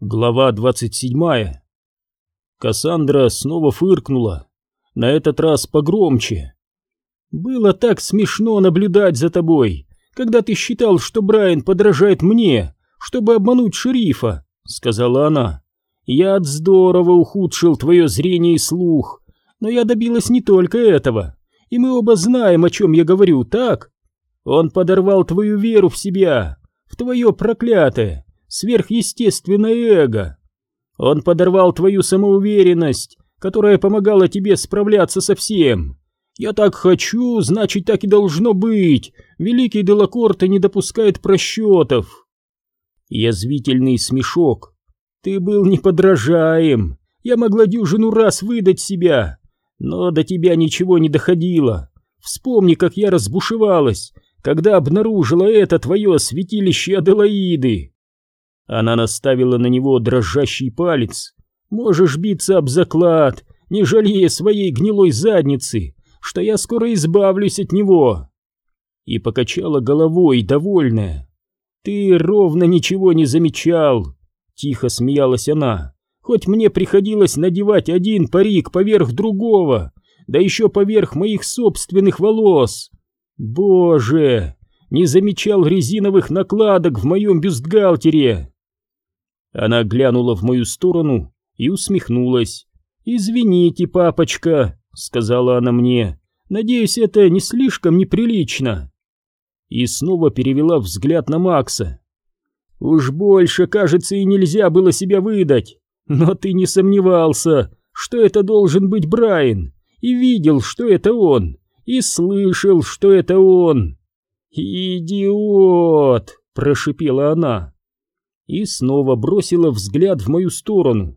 Глава 27. Кассандра снова фыркнула, на этот раз погромче. «Было так смешно наблюдать за тобой, когда ты считал, что Брайан подражает мне, чтобы обмануть шерифа», — сказала она. «Я здорово ухудшил твое зрение и слух, но я добилась не только этого, и мы оба знаем, о чем я говорю, так? Он подорвал твою веру в себя, в твое проклятое, сверхъестественное эго. Он подорвал твою самоуверенность, которая помогала тебе справляться со всем. Я так хочу, значит, так и должно быть. Великий Делакорте не допускает просчетов. Язвительный смешок. Ты был неподражаем. Я могла дюжину раз выдать себя, но до тебя ничего не доходило. Вспомни, как я разбушевалась, когда обнаружила это твое святилище Аделаиды. Она наставила на него дрожащий палец. «Можешь биться об заклад, не жалея своей гнилой задницы, что я скоро избавлюсь от него!» И покачала головой, довольная. «Ты ровно ничего не замечал!» Тихо смеялась она. «Хоть мне приходилось надевать один парик поверх другого, да еще поверх моих собственных волос! Боже!» не замечал резиновых накладок в моем бюстгальтере. Она глянула в мою сторону и усмехнулась. «Извините, папочка», — сказала она мне, — «надеюсь, это не слишком неприлично». И снова перевела взгляд на Макса. «Уж больше, кажется, и нельзя было себя выдать, но ты не сомневался, что это должен быть Брайан, и видел, что это он, и слышал, что это он». «Идиот!» — прошипела она и снова бросила взгляд в мою сторону.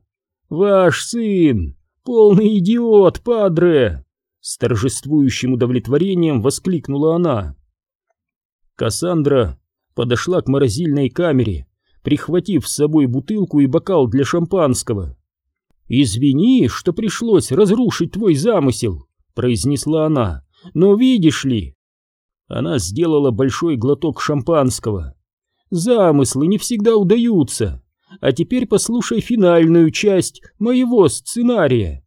«Ваш сын! Полный идиот, падре!» С торжествующим удовлетворением воскликнула она. Кассандра подошла к морозильной камере, прихватив с собой бутылку и бокал для шампанского. «Извини, что пришлось разрушить твой замысел», — произнесла она, — «но видишь ли...» Она сделала большой глоток шампанского. Замыслы не всегда удаются. А теперь послушай финальную часть моего сценария.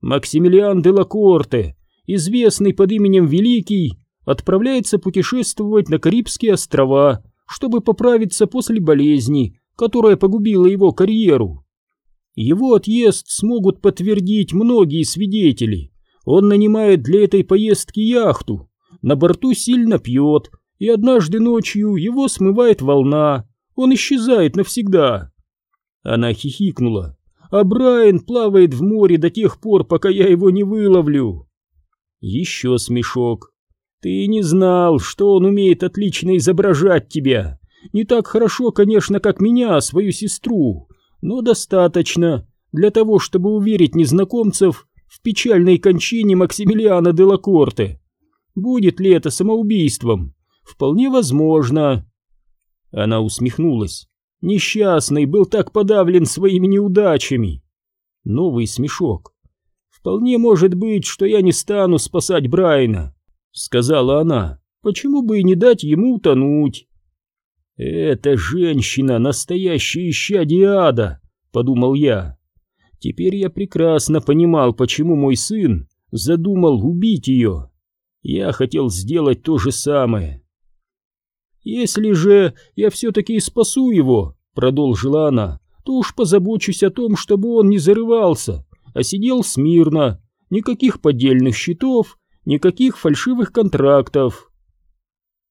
Максимилиан де Лакорте, известный под именем Великий, отправляется путешествовать на Карибские острова, чтобы поправиться после болезни, которая погубила его карьеру. Его отъезд смогут подтвердить многие свидетели. Он нанимает для этой поездки яхту, на борту сильно пьет и однажды ночью его смывает волна, он исчезает навсегда. Она хихикнула, а Брайан плавает в море до тех пор, пока я его не выловлю. Еще смешок. Ты не знал, что он умеет отлично изображать тебя. Не так хорошо, конечно, как меня, свою сестру, но достаточно для того, чтобы уверить незнакомцев в печальной кончине Максимилиана де Лакорте. Будет ли это самоубийством? Вполне возможно. Она усмехнулась. Несчастный был так подавлен своими неудачами. Новый смешок. Вполне может быть, что я не стану спасать Брайна, сказала она. Почему бы и не дать ему утонуть? Эта женщина настоящая исчадие ада, подумал я. Теперь я прекрасно понимал, почему мой сын задумал убить ее. Я хотел сделать то же самое. «Если же я все-таки спасу его», — продолжила она, — «то уж позабочусь о том, чтобы он не зарывался, а сидел смирно, никаких поддельных счетов, никаких фальшивых контрактов».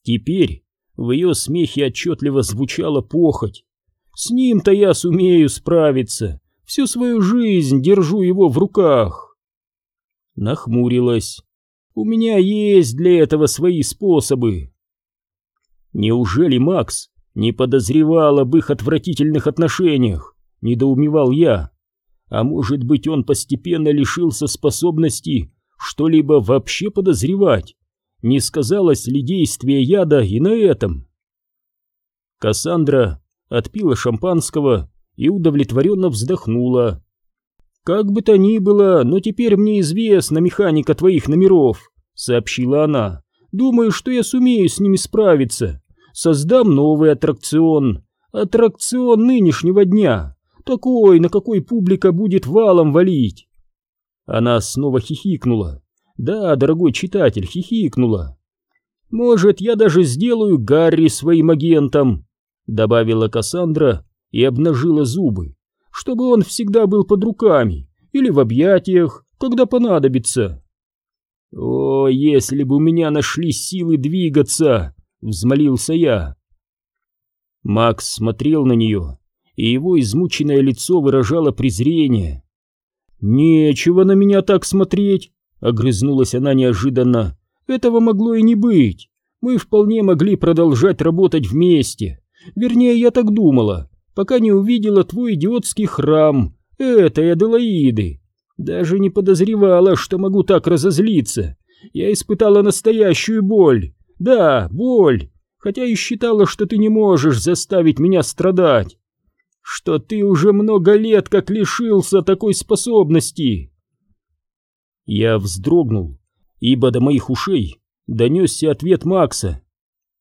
Теперь в ее смехе отчетливо звучала похоть. «С ним-то я сумею справиться, всю свою жизнь держу его в руках». Нахмурилась. «У меня есть для этого свои способы». Неужели Макс не подозревал об их отвратительных отношениях? Недоумевал я. А может быть, он постепенно лишился способности что-либо вообще подозревать? Не сказалось ли действие яда и на этом? Кассандра отпила шампанского и удовлетворенно вздохнула. «Как бы то ни было, но теперь мне известна механика твоих номеров», — сообщила она. «Думаю, что я сумею с ними справиться создам новый аттракцион, аттракцион нынешнего дня, Такой, на какой публика будет валом валить. Она снова хихикнула. Да, дорогой читатель, хихикнула. Может, я даже сделаю Гарри своим агентом, добавила Кассандра и обнажила зубы, чтобы он всегда был под руками или в объятиях, когда понадобится. О, если бы у меня нашли силы двигаться, взмолился я. Макс смотрел на нее, и его измученное лицо выражало презрение. «Нечего на меня так смотреть!» — огрызнулась она неожиданно. «Этого могло и не быть. Мы вполне могли продолжать работать вместе. Вернее, я так думала, пока не увидела твой идиотский храм, этой Аделаиды. Даже не подозревала, что могу так разозлиться. Я испытала настоящую боль. Да, боль. Хотя и считала, что ты не можешь заставить меня страдать что ты уже много лет как лишился такой способности. Я вздрогнул, ибо до моих ушей донесся ответ Макса.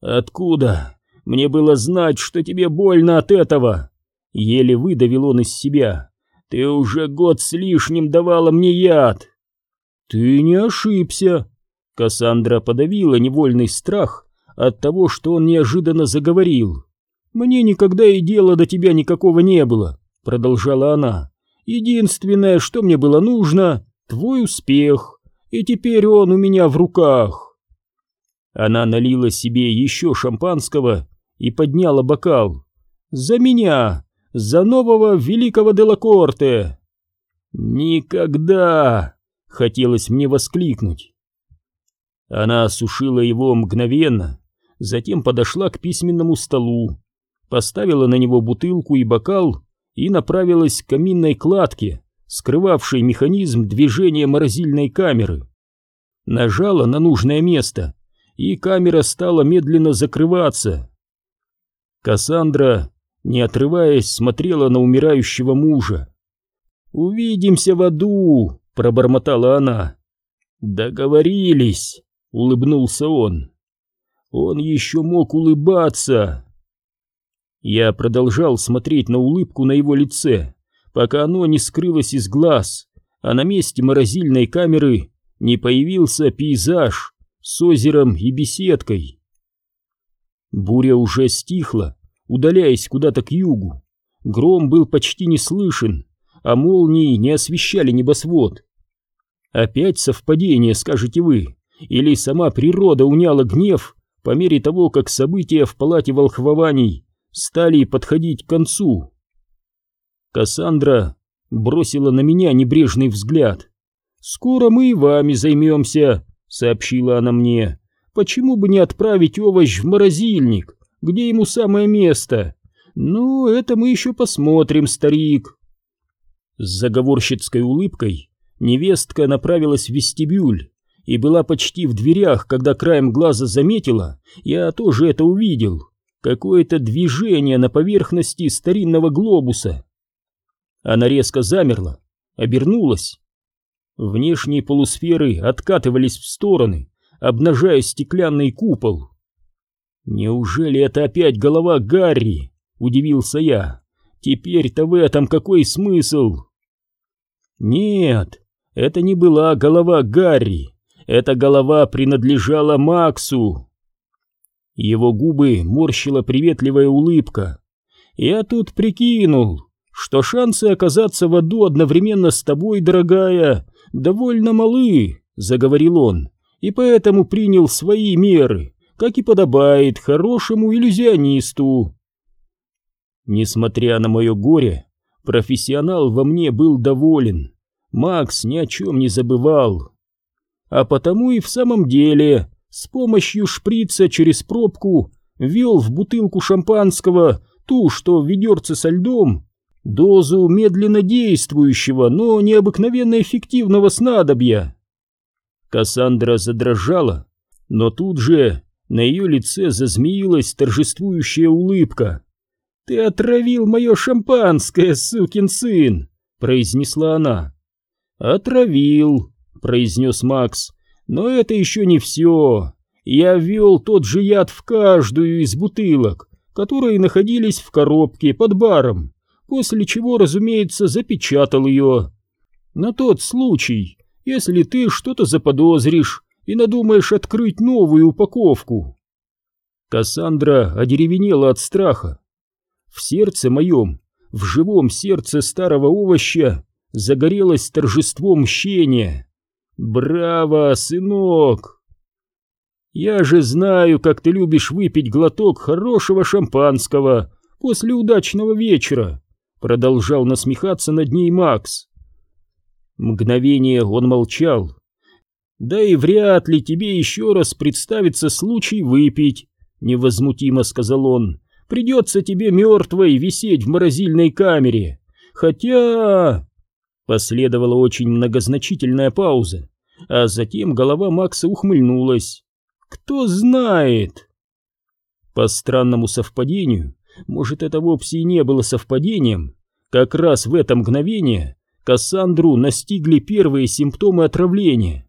«Откуда? Мне было знать, что тебе больно от этого!» Еле выдавил он из себя. «Ты уже год с лишним давала мне яд!» «Ты не ошибся!» Кассандра подавила невольный страх от того, что он неожиданно заговорил. «Мне никогда и дела до тебя никакого не было», — продолжала она. «Единственное, что мне было нужно, твой успех, и теперь он у меня в руках». Она налила себе еще шампанского и подняла бокал. «За меня! За нового великого Делакорте!» «Никогда!» — хотелось мне воскликнуть. Она осушила его мгновенно, затем подошла к письменному столу, поставила на него бутылку и бокал и направилась к каминной кладке, скрывавшей механизм движения морозильной камеры. Нажала на нужное место, и камера стала медленно закрываться. Кассандра, не отрываясь, смотрела на умирающего мужа. «Увидимся в аду!» — пробормотала она. «Договорились!» — улыбнулся он. Он еще мог улыбаться. Я продолжал смотреть на улыбку на его лице, пока оно не скрылось из глаз, а на месте морозильной камеры не появился пейзаж с озером и беседкой. Буря уже стихла, удаляясь куда-то к югу. Гром был почти не слышен, а молнии не освещали небосвод. Опять совпадение, скажете вы, или сама природа уняла гнев по мере того, как события в палате волхвований стали подходить к концу. Кассандра бросила на меня небрежный взгляд. «Скоро мы и вами займемся», — сообщила она мне. «Почему бы не отправить овощ в морозильник, где ему самое место? Ну, это мы еще посмотрим, старик». С заговорщицкой улыбкой невестка направилась в вестибюль и была почти в дверях, когда краем глаза заметила, я тоже это увидел, какое-то движение на поверхности старинного глобуса. Она резко замерла, обернулась. Внешние полусферы откатывались в стороны, обнажая стеклянный купол. «Неужели это опять голова Гарри?» — удивился я. «Теперь-то в этом какой смысл?» «Нет, это не была голова Гарри, эта голова принадлежала Максу». Его губы морщила приветливая улыбка. «Я тут прикинул, что шансы оказаться в аду одновременно с тобой, дорогая, довольно малы», — заговорил он, «и поэтому принял свои меры, как и подобает хорошему иллюзионисту». Несмотря на мое горе, профессионал во мне был доволен. Макс ни о чем не забывал. А потому и в самом деле с помощью шприца через пробку ввел в бутылку шампанского ту, что в ведерце со льдом, дозу медленно действующего, но необыкновенно эффективного снадобья. Кассандра задрожала, но тут же на ее лице зазмеилась торжествующая улыбка. «Ты отравил мое шампанское, сукин сын!» — произнесла она. «Отравил», — произнес Макс, но это еще не все. Я ввел тот же яд в каждую из бутылок, которые находились в коробке под баром, после чего, разумеется, запечатал ее. На тот случай, если ты что-то заподозришь и надумаешь открыть новую упаковку. Кассандра одеревенела от страха. В сердце моем, в живом сердце старого овоща, загорелось торжество мщения. «Браво, сынок!» «Я же знаю, как ты любишь выпить глоток хорошего шампанского после удачного вечера», продолжал насмехаться над ней Макс. Мгновение он молчал. «Да и вряд ли тебе еще раз представится случай выпить», невозмутимо сказал он. «Придется тебе мертвой висеть в морозильной камере. Хотя...» Последовала очень многозначительная пауза, а затем голова Макса ухмыльнулась. «Кто знает?» По странному совпадению, может, это вовсе и не было совпадением, как раз в это мгновение Кассандру настигли первые симптомы отравления.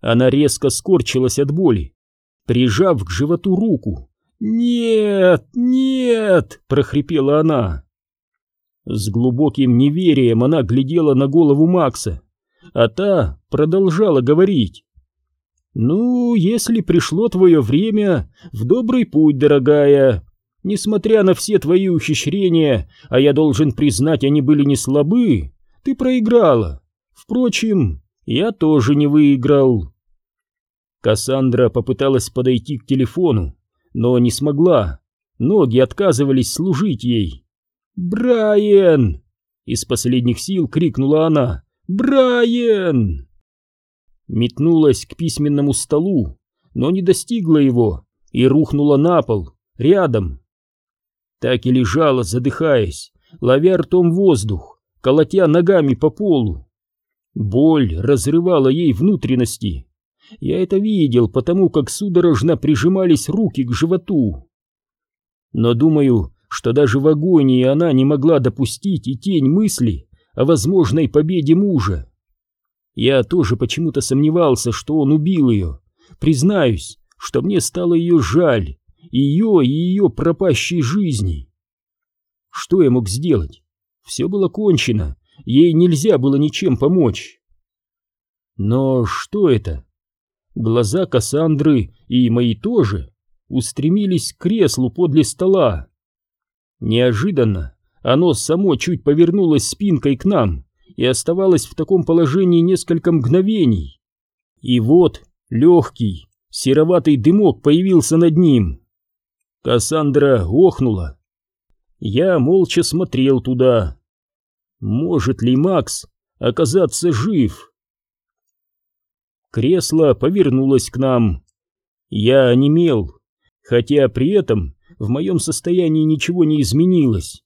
Она резко скорчилась от боли, прижав к животу руку. «Нет, нет!» — прохрипела она. С глубоким неверием она глядела на голову Макса, а та продолжала говорить. «Ну, если пришло твое время, в добрый путь, дорогая. Несмотря на все твои ухищрения, а я должен признать, они были не слабы, ты проиграла. Впрочем, я тоже не выиграл». Кассандра попыталась подойти к телефону, но не смогла. Ноги отказывались служить ей. «Брайан!» — из последних сил крикнула она. «Брайан!» Метнулась к письменному столу, но не достигла его и рухнула на пол, рядом. Так и лежала, задыхаясь, ловя ртом воздух, колотя ногами по полу. Боль разрывала ей внутренности. Я это видел, потому как судорожно прижимались руки к животу. Но думаю, что даже в агонии она не могла допустить и тень мысли о возможной победе мужа. Я тоже почему-то сомневался, что он убил ее. Признаюсь, что мне стало ее жаль, ее и ее пропащей жизни. Что я мог сделать? Все было кончено, ей нельзя было ничем помочь. Но что это? Глаза Кассандры и мои тоже устремились к креслу подле стола. Неожиданно оно само чуть повернулось спинкой к нам и оставалось в таком положении несколько мгновений. И вот легкий, сероватый дымок появился над ним. Кассандра охнула. Я молча смотрел туда. Может ли Макс оказаться жив? Кресло повернулось к нам. Я онемел, хотя при этом в моем состоянии ничего не изменилось.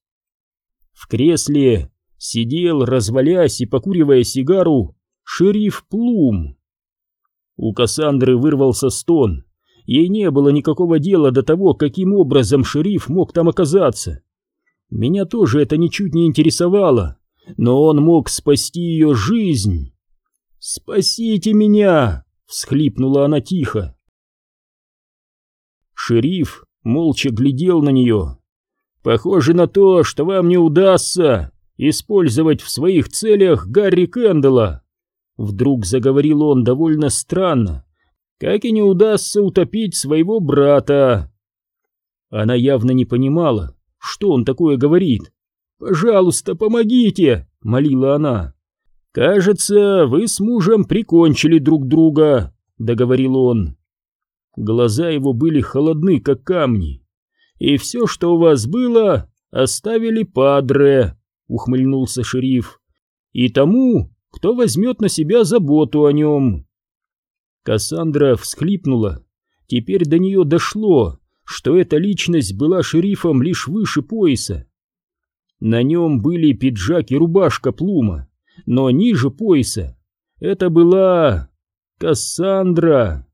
В кресле сидел, развалясь и покуривая сигару, шериф Плум. У Кассандры вырвался стон. Ей не было никакого дела до того, каким образом шериф мог там оказаться. Меня тоже это ничуть не интересовало, но он мог спасти ее жизнь. «Спасите меня!» — всхлипнула она тихо. Шериф молча глядел на нее. «Похоже на то, что вам не удастся использовать в своих целях Гарри Кэндалла!» Вдруг заговорил он довольно странно, как и не удастся утопить своего брата. Она явно не понимала, что он такое говорит. «Пожалуйста, помогите!» — молила она. «Кажется, вы с мужем прикончили друг друга», — договорил он. Глаза его были холодны, как камни. «И все, что у вас было, оставили падре», — ухмыльнулся шериф. «И тому, кто возьмет на себя заботу о нем». Кассандра всхлипнула. Теперь до нее дошло, что эта личность была шерифом лишь выше пояса. На нем были пиджак и рубашка Плума, но ниже пояса это была Кассандра.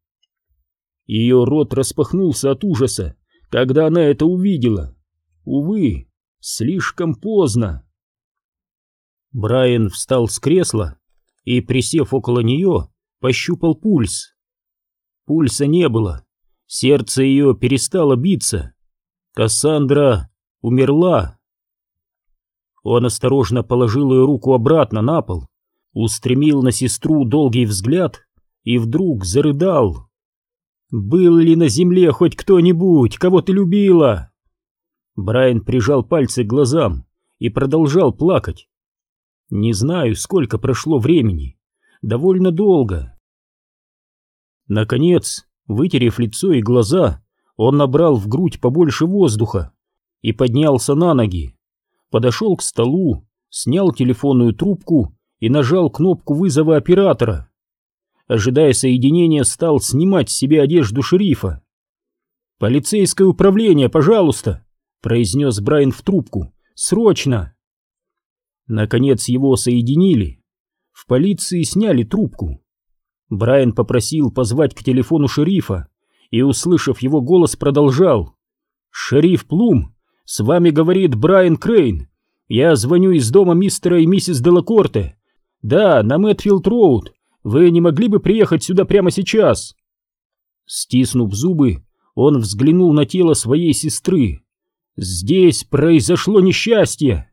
Ее рот распахнулся от ужаса, когда она это увидела. Увы, слишком поздно. Брайан встал с кресла и, присев около нее, пощупал пульс. Пульса не было, сердце ее перестало биться. Кассандра умерла. Он осторожно положил ее руку обратно на пол, устремил на сестру долгий взгляд и вдруг зарыдал. «Был ли на земле хоть кто-нибудь, кого ты любила?» Брайан прижал пальцы к глазам и продолжал плакать. Не знаю, сколько прошло времени. Довольно долго. Наконец, вытерев лицо и глаза, он набрал в грудь побольше воздуха и поднялся на ноги. Подошел к столу, снял телефонную трубку и нажал кнопку вызова оператора. Ожидая соединения, стал снимать с себя одежду шерифа. «Полицейское управление, пожалуйста!» — произнес Брайан в трубку. «Срочно!» Наконец его соединили. В полиции сняли трубку. Брайан попросил позвать к телефону шерифа и, услышав его голос, продолжал. «Шериф Плум, с вами говорит Брайан Крейн. Я звоню из дома мистера и миссис Делакорте. Да, на Мэтфилд Роуд. Вы не могли бы приехать сюда прямо сейчас?» Стиснув зубы, он взглянул на тело своей сестры. «Здесь произошло несчастье!»